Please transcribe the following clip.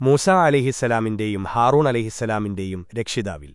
Musa അലിഹിസലാമിന്റെയും Haroon അലിഹിസലാമിന്റെയും രക്ഷിതാവിൽ.